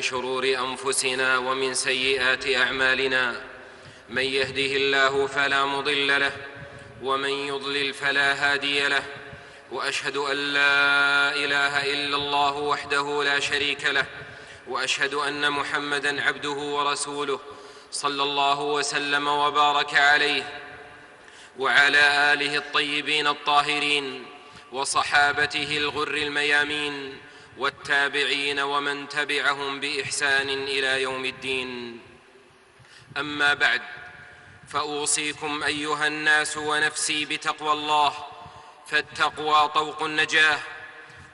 من شرور أنفسنا ومن سيئات أعمالنا من يهده الله فلا مضل له ومن يضلل فلا هادي له وأشهد أن لا إله إلا الله وحده لا شريك له وأشهد أن محمدًا عبده ورسوله صلى الله وسلم وبارك عليه وعلى آله الطيبين الطاهرين وصحابته الغر الميامين والتابعين ومن تبعهم بإحسان إلى يوم الدين. أما بعد فأوصيكم أيها الناس ونفسي بتقوى الله فالتقوى طوق النجاة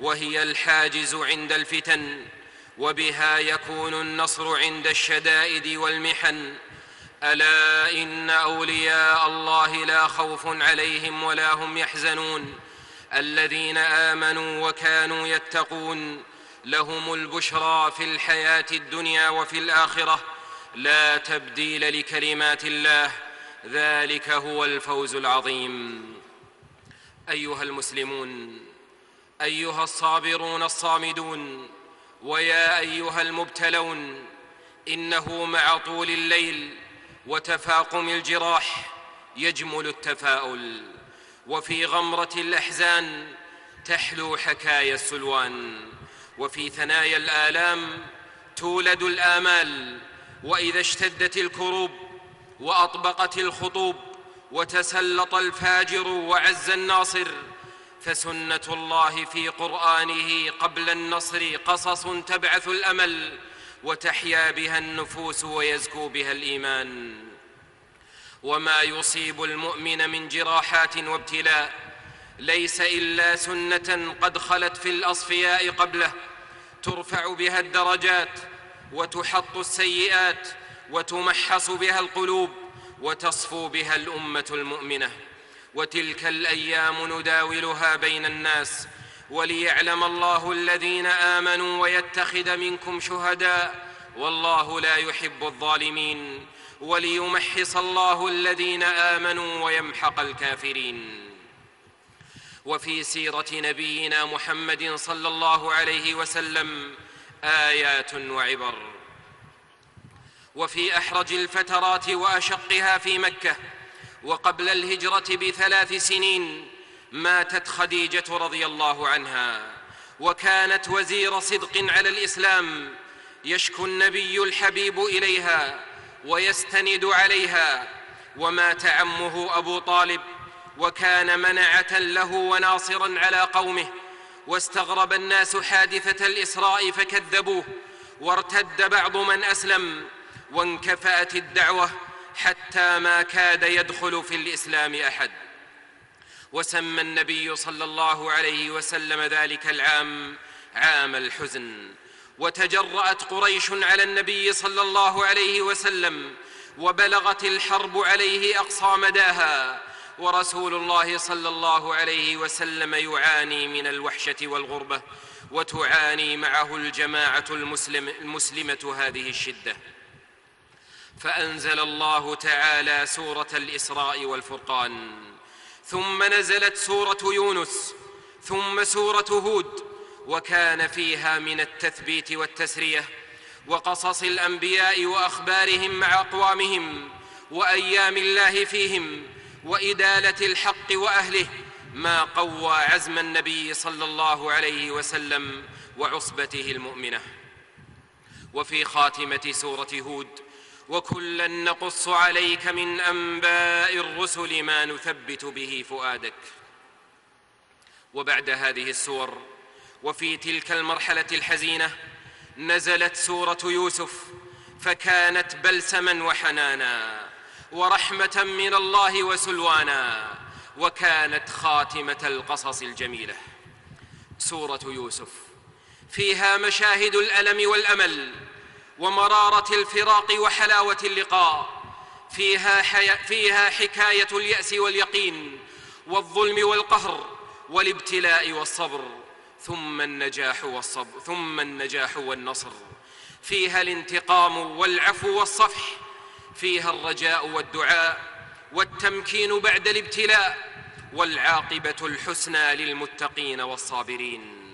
وهي الحاجز عند الفتن وبها يكون النصر عند الشدائد والمحن. ألا إن أولياء الله لا خوف عليهم ولا هم يحزنون. الذين آمنوا وكانوا يتقون. لهم البشرى في الحياة الدنيا وفي الآخرة. لا تبديل لكلمات الله. ذلك هو الفوز العظيم. أيها المسلمون أيها الصابرون الصامدون ويا أيها المبتلون إنه مع طول الليل وتفاقم الجراح يجمل التفاؤل. وفي غمرة الأحزان تحلو حكايا السلوان. وفي ثنايا الآلام تولد الآمال. وإذا اشتدت الكروب وأطبقت الخطوب وتسلط الفاجر وعز الناصر فسنة الله في قرآنه قبل النصر قصص تبعث الأمل. وتحيا بها النفوس ويزكو بها الإيمان. وما يصيب المؤمن من جراحات وابتلاء ليس إلا سنة قد خلت في الأصفياء قبله ترفع بها الدرجات وتحط السيئات وتمحص بها القلوب وتصفو بها الأمة المؤمنة. وتلك الأيام نداولها بين الناس وليعلم الله الذين آمنوا ويتخذ منكم شهداء والله لا يحب الظالمين. وليمحص الله الذين آمنوا ويمحق الكافرين. وفي سيرة نبينا محمد صلى الله عليه وسلم آيات وعبر. وفي أحرج الفترات وأشقها في مكة وقبل الهجرة بثلاث سنين ماتت خديجة رضي الله عنها. وكانت وزير صدق على الإسلام يشكو النبي الحبيب إليها ويستند عليها ومات عمه أبو طالب وكان منعة له وناصرا على قومه واستغرب الناس حادثة الإسراء فكذبوه وارتد بعض من أسلم وانكفأت الدعوة حتى ما كاد يدخل في الإسلام أحد. وسمى النبي صلى الله عليه وسلم ذلك العام عام الحزن. وتجرأت قريش على النبي صلى الله عليه وسلم وبلغت الحرب عليه أقصى مداها ورسول الله صلى الله عليه وسلم يعاني من الوحشة والغربة وتعاني معه الجماعة المسلم المسلمة هذه الشدة. فأنزل الله تعالى سورة الإسراء والفرقان ثم نزلت سورة يونس ثم سورة هود وكان فيها من التثبيت والتسرية وقصص الأنبياء وأخبارهم مع أقوامهم وأيام الله فيهم وإدالة الحق وأهله ما قوى عزم النبي صلى الله عليه وسلم وعصبته المؤمنة. وفي خاتمة سورة هود وكلا نقص عليك من أنباء الرسل ما نثبت به فؤادك. وبعد هذه السور وفي تلك المرحلة الحزينة نزلت سورة يوسف فكانت بلسما وحنانا ورحمة من الله وسلوانا وكانت خاتمة القصص الجميلة. سورة يوسف فيها مشاهد الألم والأمل ومرارة الفراق وحلاوة اللقاء فيها, حي... فيها حكاية اليأس واليقين والظلم والقهر والابتلاء والصبر ثم النجاح والصبر ثم النجاح والنصر. فيها الانتقام والعفو والصفح. فيها الرجاء والدعاء. والتمكين بعد الابتلاء. والعاقبة الحسنى للمتقين والصابرين.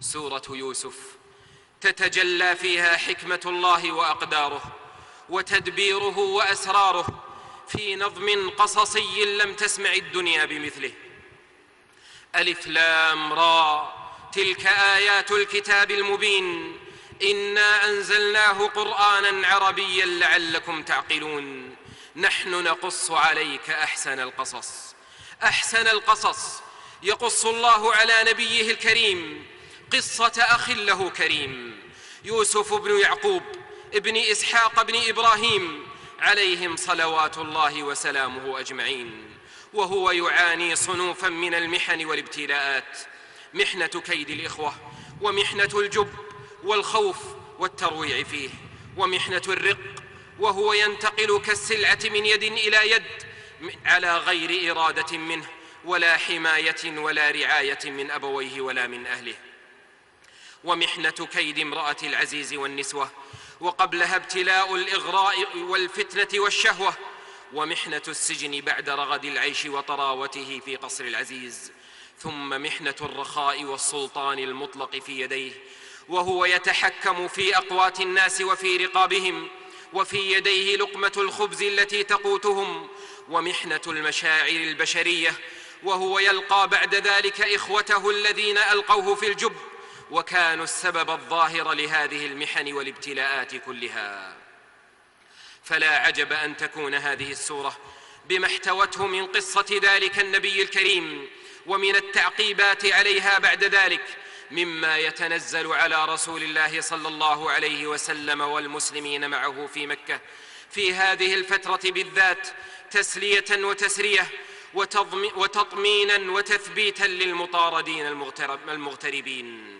سورة يوسف. تتجلى فيها حكمة الله وأقداره. وتدبيره وأسراره. في نظم قصصي لم تسمع الدنيا بمثله. ألف لام را. تلك آيات الكتاب المبين. إنا أنزلناه قرآنا عربيا لعلكم تعقلون. نحن نقص عليك أحسن القصص. أحسن القصص. يقص الله على نبيه الكريم. قصة أخ له كريم. يوسف بن يعقوب ابن إسحاق بن إبراهيم عليهم صلوات الله وسلامه أجمعين. وهو يعاني صنوفا من المحن والابتلاءات. محنة كيد الإخوة ومحنة الجب والخوف والترويع فيه ومحنة الرق وهو ينتقل كالسلعة من يد إلى يد على غير إرادة منه ولا حماية ولا رعاية من أبويه ولا من أهله. ومحنة كيد امرأة العزيز والنسوة وقبلها ابتلاء الإغراء والفتنة والشهوة ومحنة السجن بعد رغد العيش وطراوته في قصر العزيز. ثم محنة الرخاء والسلطان المطلق في يديه وهو يتحكم في أقوات الناس وفي رقابهم وفي يديه لقمة الخبز التي تقوتهم ومحنة المشاعر البشرية وهو يلقى بعد ذلك إخوته الذين ألقوه في الجب وكانوا السبب الظاهر لهذه المحن والابتلاءات كلها. فلا عجب أن تكون هذه السورة بما احتوته من قصة ذلك النبي الكريم ومن التعقيبات عليها بعد ذلك مما يتنزل على رسول الله صلى الله عليه وسلم والمسلمين معه في مكة في هذه الفترة بالذات تسلية وتسرية وتطمينا وتثبيتا للمطاردين المغتربين.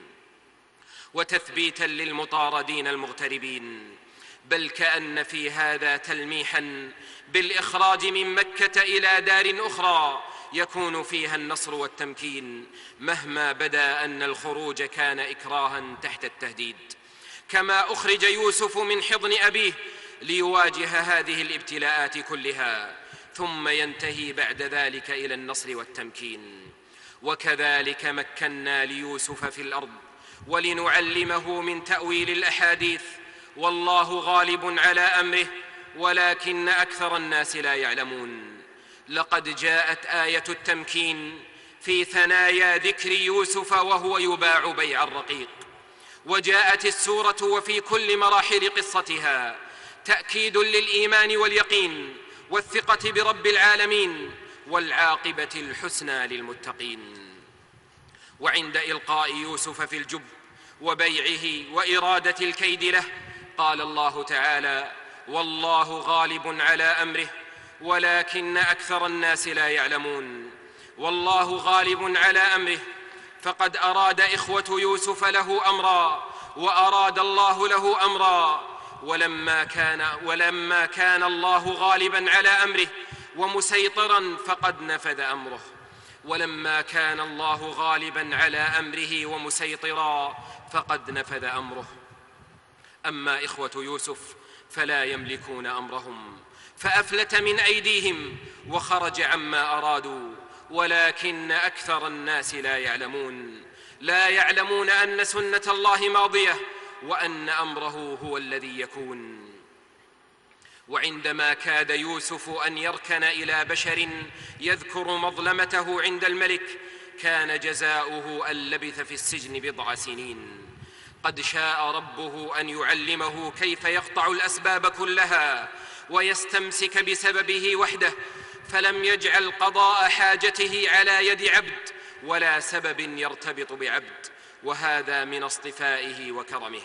وتثبيتا للمطاردين المغتربين. بل كأن في هذا تلميحا بالإخراج من مكة إلى دار أخرى يكون فيها النصر والتمكين مهما بدا أن الخروج كان إكراها تحت التهديد. كما أخرج يوسف من حضن أبيه ليواجه هذه الابتلاءات كلها ثم ينتهي بعد ذلك إلى النصر والتمكين. وكذلك مكنا ليوسف في الأرض ولنعلمه من تأويل الأحاديث والله غالب على أمره ولكن أكثر الناس لا يعلمون. لقد جاءت آية التمكين في ثنايا ذكر يوسف وهو يباع بيع الرقيق. وجاءت السورة وفي كل مراحل قصتها تأكيد للإيمان واليقين والثقة برب العالمين والعاقبة الحسنى للمتقين. وعند إلقاء يوسف في الجب وبيعه وإرادة الكيد له قال الله تعالى والله غالب على أمره ولكن أكثر الناس لا يعلمون. والله غالب على أمره. فقد أراد إخوة يوسف له أمرا وأراد الله له أمرا. ولما كان ولما كان الله غالبا على أمره ومسيطرا فقد نفذ أمره. ولما كان الله غالبا على أمره ومسيطرا فقد نفذ أمره. أما إخوة يوسف فلا يملكون أمرهم. فأفلت من أيديهم وخرج عما أرادوا ولكن أكثر الناس لا يعلمون. لا يعلمون أن سنة الله ماضية وأن أمره هو الذي يكون. وعندما كاد يوسف أن يركن إلى بشر يذكر مظلمته عند الملك كان جزاؤه أن لبث في السجن بضع سنين. قد شاء ربه أن يعلمه كيف يقطع الأسباب كلها ويستمسك بسببه وحده فلم يجعل قضاء حاجته على يد عبد ولا سبب يرتبط بعبد وهذا من اصطفائه وكرمه.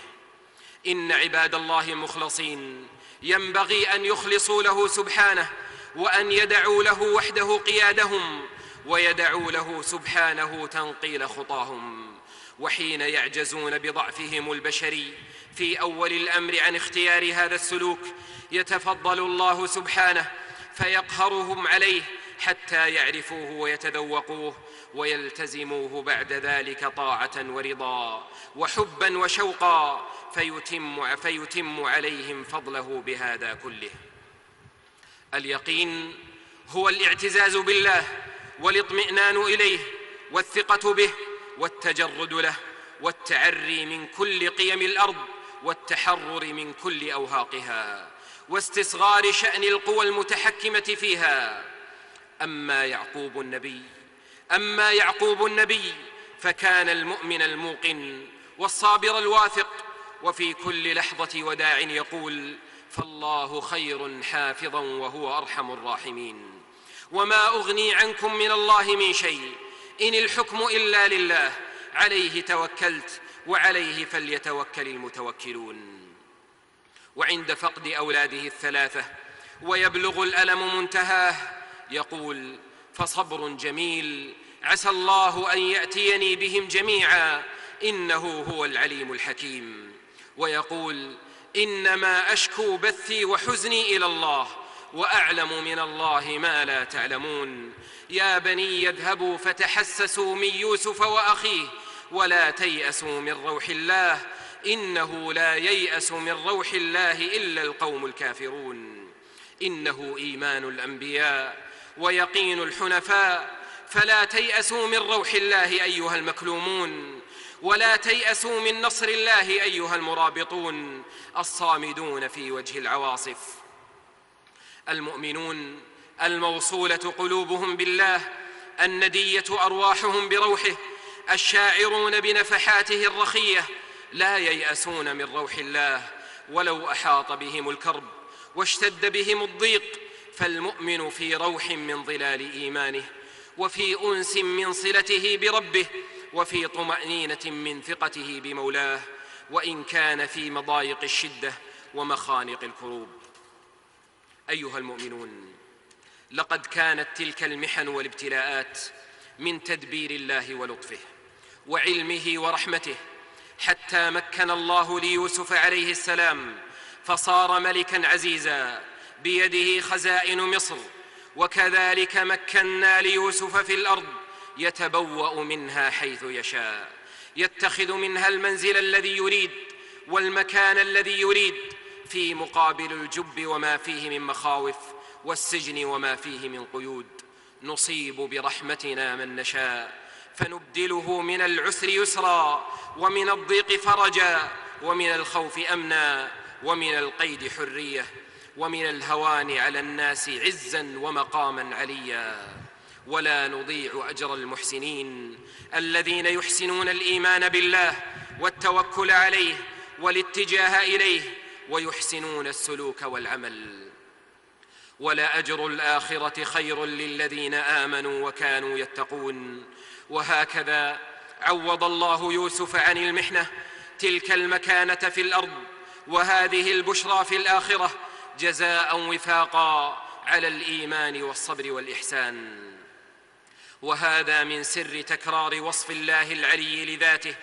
إن عباد الله المخلصين ينبغي أن يخلصوا له سبحانه وأن يدعوا له وحده قيادهم ويدعوا له سبحانه تنقيل خطاهم. وحين يعجزون بضعفهم البشري في أول الأمر عن اختيار هذا السلوك يتفضل الله سبحانه فيقهرهم عليه حتى يعرفوه ويتذوقوه ويلتزموه بعد ذلك طاعة ورضا وحبا وشوقا فيتم, فيتم عليهم فضله بهذا كله. اليقين هو الاعتزاز بالله والاطمئنان إليه والثقة به والتجرد له والتعري من كل قيم الأرض والتحرر من كل أوهاقها واستصغار شأن القوى المتحكمة فيها. أما يعقوب النبي أما يعقوب النبي فكان المؤمن الموقن والصابر الواثق وفي كل لحظة وداع يقول فالله خير حافظا وهو أرحم الراحمين وما أغني عنكم من الله من شيء إن الحكم إلا لله عليه توكلت وعليه فليتوكل المتوكلون. وعند فقد أولاده الثلاثة ويبلغ الألم منتهاه يقول فصبر جميل عسى الله أن يأتيني بهم جميعا إنه هو العليم الحكيم. ويقول إنما أشكو بثي وحزني إلى الله وأعلم من الله ما لا تعلمون. يا بني اذهبوا فتحسسوا من يوسف وأخيه ولا تيأسوا من روح الله إنه لا ييأس من روح الله إلا القوم الكافرون. إنه إيمان الأنبياء ويقين الحنفاء فلا تيأسوا من روح الله أيها المكلومون ولا تيأسوا من نصر الله أيها المرابطون الصامدون في وجه العواصف. المؤمنون الموصولة قلوبهم بالله الندية أرواحهم بروحه الشاعرون بنفحاته الرخية لا ييأسون من روح الله ولو أحاط بهم الكرب واشتد بهم الضيق فالمؤمن في روح من ظلال إيمانه وفي أنس من صلته بربه وفي طمأنينة من ثقته بمولاه وإن كان في مضايق الشدة ومخانق الكروب. أيها المؤمنون لقد كانت تلك المحن والابتلاءات من تدبير الله ولطفه وعلمه ورحمته. حتى مكن الله ليوسف عليه السلام فصار ملكا عزيزا بيده خزائن مصر. وكذلك مكنا ليوسف في الأرض يتبوأ منها حيث يشاء. يتخذ منها المنزل الذي يريد والمكان الذي يريد في مقابل الجب وما فيه من مخاوف. والسجن وما فيه من قيود. نصيب برحمتنا من نشاء. فنبدله من العسر يسرا ومن الضيق فرجا ومن الخوف أمنا ومن القيد حرية ومن الهوان على الناس عزا ومقاما عليا. ولا نضيع أجر المحسنين. الذين يحسنون الإيمان بالله والتوكل عليه والاتجاه إليه ويحسنون السلوك والعمل. ولاجر الآخرة خير للذين آمنوا وكانوا يتقون. وهكذا عوض الله يوسف عن المحنة تلك المكانة في الأرض وهذه البشرى في الآخرة جزاء وفاقا على الإيمان والصبر والإحسان. وهذا من سر تكرار وصف الله العلي لذاته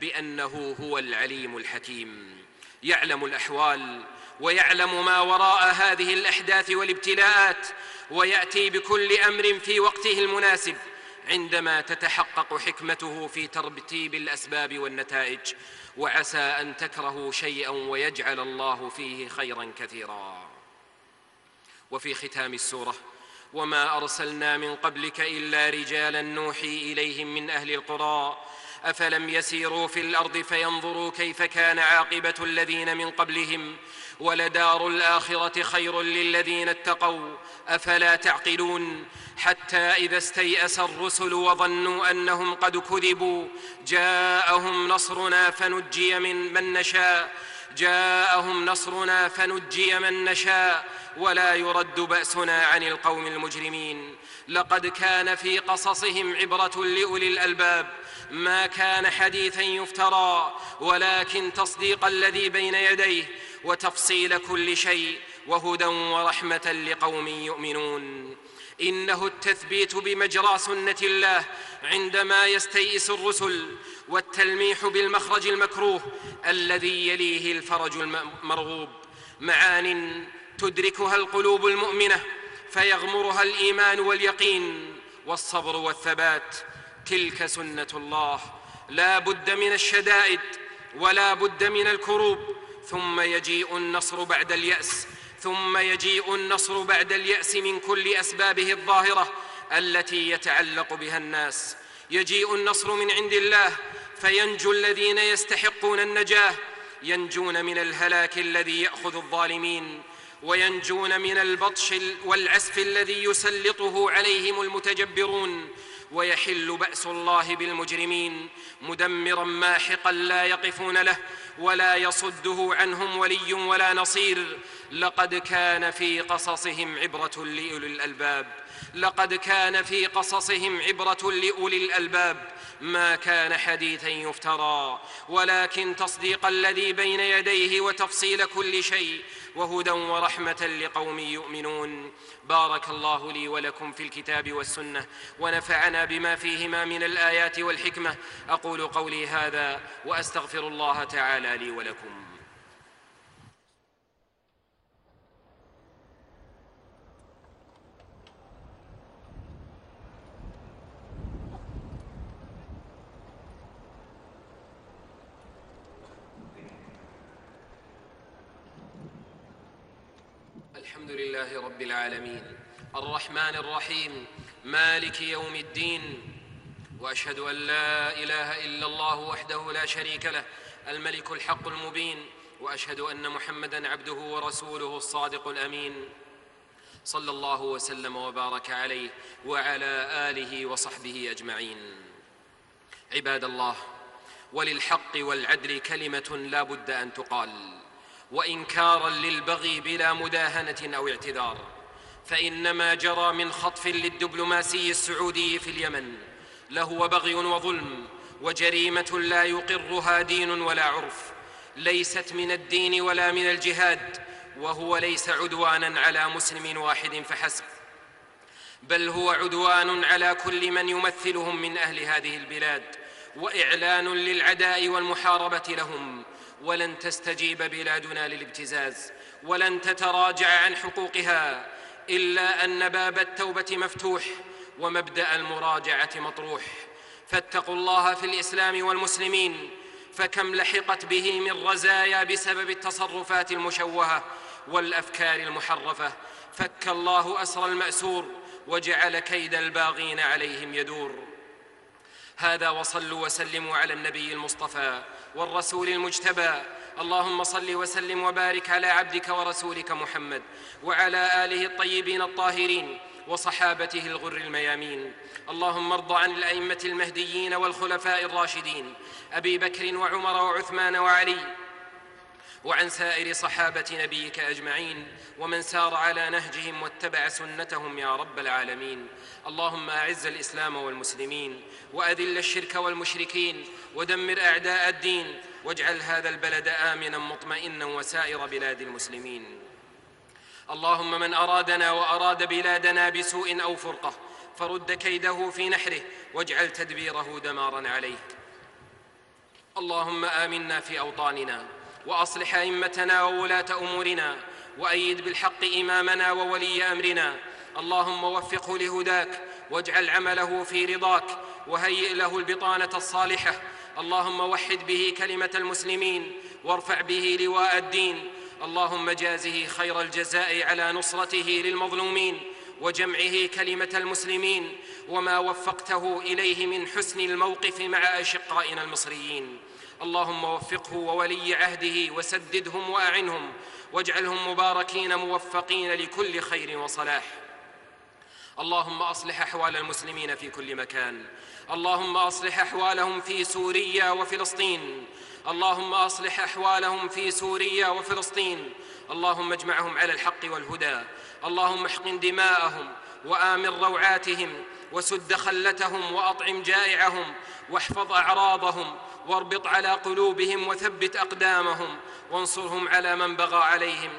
بأنه هو العليم الحكيم. يعلم الأحوال ويعلم ما وراء هذه الأحداث والابتلاءات ويأتي بكل أمر في وقته المناسب عندما تتحقق حكمته في ترتيب الأسباب والنتائج. وعسى أن تكرهوا شيئا ويجعل الله فيه خيرا كثيرا. وفي ختام السورة وما أرسلنا من قبلك إلا رجالا نوحي إليهم من أهل القرى. أفلم يسيروا في الأرض فينظروا كيف كان عاقبة الذين من قبلهم؟ ولدار الاخره خير للذين اتقوا أفلا تعقلون؟ حتى إذا استيأس الرسل وظنوا أنهم قد كذبوا جاءهم نصرنا فنجي من من نشاء جاءهم نصرنا فنجي من نشاء ولا يرد بأسنا عن القوم المجرمين. لقد كان في قصصهم عبرة لأولي الألباب. ما كان حديثا يفترى ولكن تصديق الذي بين يديه وتفصيل كل شيء وهدى ورحمة لقوم يؤمنون. إنه التثبيت بمجرى سنة الله عندما يستيئس الرسل والتلميح بالمخرج المكروه الذي يليه الفرج المرغوب. معان تدركها القلوب المؤمنة فيغمرها الإيمان واليقين والصبر والثبات. تلك سنة الله. لا بد من الشدائد ولا بد من الكروب. ثم يجيء النصر بعد اليأس. ثم يجيء النصر بعد اليأس من كل أسبابه الظاهرة التي يتعلق بها الناس. يجيء النصر من عند الله. فينجو الذين يستحقون النجاة. ينجون من الهلاك الذي يأخذ الظالمين. وينجون من البطش والعسف الذي يسلطه عليهم المتجبرون ويحل بأس الله بالمجرمين مدمرا ماحقا لا يقفون له ولا يصده عنهم ولي ولا نصير. لقد كان في قصصهم عبرة لأولي الألباب. لقد كان في قصصهم عبرة لأولي الألباب. ما كان حديثا يفترى ولكن تصديق الذي بين يديه وتفصيل كل شيء وهدى ورحمة لقوم يؤمنون. بارك الله لي ولكم في الكتاب والسنة ونفعنا بما فيهما من الآيات والحكمة. أقول قولي هذا وأستغفر الله تعالى لي ولكم الحمد لله رب العالمين. الرحمن الرحيم. مالك يوم الدين. وأشهد أن لا إله إلا الله وحده لا شريك له. الملك الحق المبين. وأشهد أن محمدا عبده ورسوله الصادق الأمين. صلى الله وسلم وبارك عليه وعلى آله وصحبه أجمعين. عباد الله وللحق والعدل كلمة لا بد أن تقال. وإنكارا للبغي بلا مداهنة أو اعتذار. فإنما جرى من خطف للدبلوماسي السعودي في اليمن. لهو بغي وظلم وجريمة لا يقرها دين ولا عرف. ليست من الدين ولا من الجهاد وهو ليس عدوانا على مسلم واحد فحسب. بل هو عدوان على كل من يمثلهم من أهل هذه البلاد وإعلان للعداء والمحاربة لهم ولن تستجيب بلادنا للابتزاز ولن تتراجع عن حقوقها إلا أن باب التوبة مفتوح ومبدأ المراجعة مطروح. فاتقوا الله في الإسلام والمسلمين فكم لحقت به من رزايا بسبب التصرفات المشوهة والأفكار المحرفة. فك الله أسر المأسور وجعل كيد الباغين عليهم يدور. هذا وصلوا وسلموا على النبي المصطفى والرسول المجتبى. اللهم صل وسلم وبارك على عبدك ورسولك محمد وعلى آله الطيبين الطاهرين وصحابته الغر الميامين. اللهم ارض عن الأئمة المهديين والخلفاء الراشدين أبي بكر وعمر وعثمان وعلي وعن سائر صحابة نبيك أجمعين ومن سار على نهجهم واتبع سنتهم يا رب العالمين. اللهم أعز الإسلام والمسلمين وأذل الشرك والمشركين ودمر أعداء الدين واجعل هذا البلد آمنا مطمئنا وسائر بلاد المسلمين. اللهم من أرادنا وأراد بلادنا بسوء أو فرقة فرد كيده في نحره واجعل تدبيره دمارا عليه. اللهم آمنا في أوطاننا وأصلح أئمتنا وولاة أمورنا وأيد بالحق إمامنا وولي أمرنا. اللهم وفقه لهداك واجعل عمله في رضاك وهيئ له البطانة الصالحة. اللهم وحد به كلمة المسلمين وارفع به لواء الدين. اللهم جازه خير الجزاء على نصرته للمظلومين. وجمعه كلمة المسلمين وما وفقته إليه من حسن الموقف مع أشقائنا المصريين. اللهم وفقه وولي عهده وسددهم وأعنهم واجعلهم مباركين موفقين لكل خير وصلاح. اللهم أصلح أحوال المسلمين في كل مكان. اللهم أصلح أحوالهم في سوريا وفلسطين. اللهم أصلح أحوالهم في سوريا وفلسطين. اللهم اجمعهم على الحق والهدى. اللهم احقن دماءهم وآمن روعاتهم وسد خلتهم وأطعم جائعهم واحفظ أعراضهم واربط على قلوبهم وثبت أقدامهم وانصرهم على من بغى عليهم.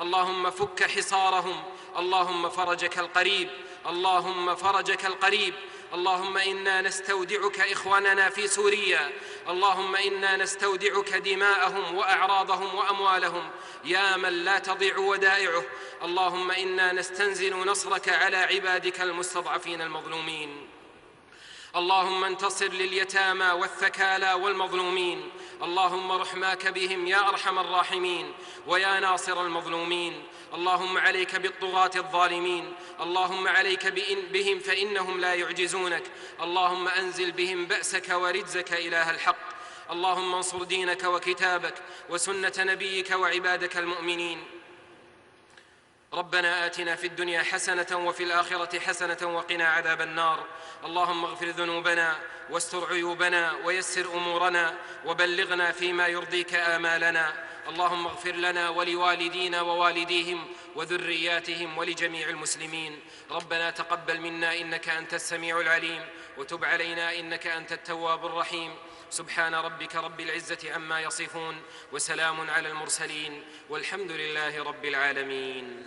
اللهم فك حصارهم. اللهم فرجك القريب. اللهم فرجك القريب. اللهم إنا نستودعك إخواننا في سوريا. اللهم إنا نستودعك دماءهم وأعراضهم وأموالهم. يا من لا تضيع ودائعه. اللهم إنا نستنزل نصرك على عبادك المستضعفين المظلومين. اللهم انتصر لليتامى والثكالى والمظلومين. اللهم رحماك بهم يا أرحم الراحمين ويا ناصر المظلومين اللهم عليك بالطغاة الظالمين اللهم عليك بهم فإنهم لا يعجزونك اللهم أنزل بهم بأسك ورجزك إله الحق اللهم انصر دينك وكتابك وسنة نبيك وعبادك المؤمنين ربنا آتنا في الدنيا حسنة وفي الآخرة حسنة وقنا عذاب النار. اللهم اغفر ذنوبنا واستر عيوبنا ويسر أمورنا وبلغنا فيما يرضيك آمالنا. اللهم اغفر لنا ولوالدينا ووالديهم وذرياتهم ولجميع المسلمين. ربنا تقبل منا إنك أنت السميع العليم وتب علينا إنك أنت التواب الرحيم. سبحان ربك رب العزة عما يصفون وسلام على المرسلين والحمد لله رب العالمين.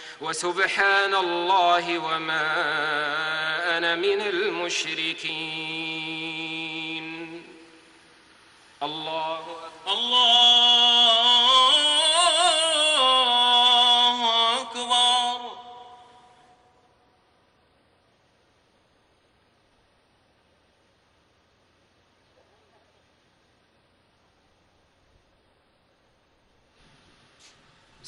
وسبحان الله وما أنا من المشركين. الله الله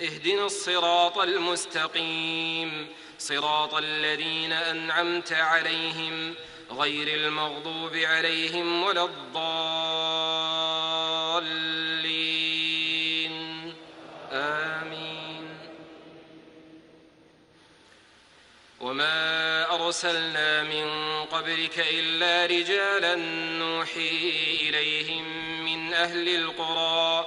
اهدنا الصراط المستقيم. صراط الذين أنعمت عليهم غير المغضوب عليهم ولا الضالين. آمين. وما أرسلنا من قبلك إلا رجالا نوحي إليهم من أهل القرى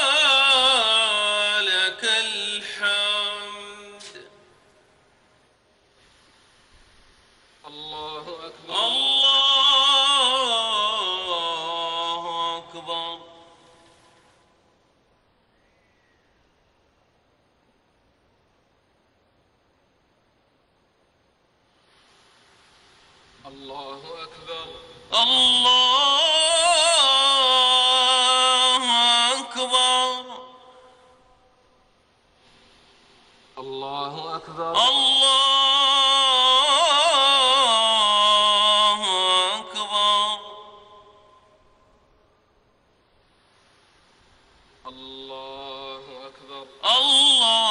Allah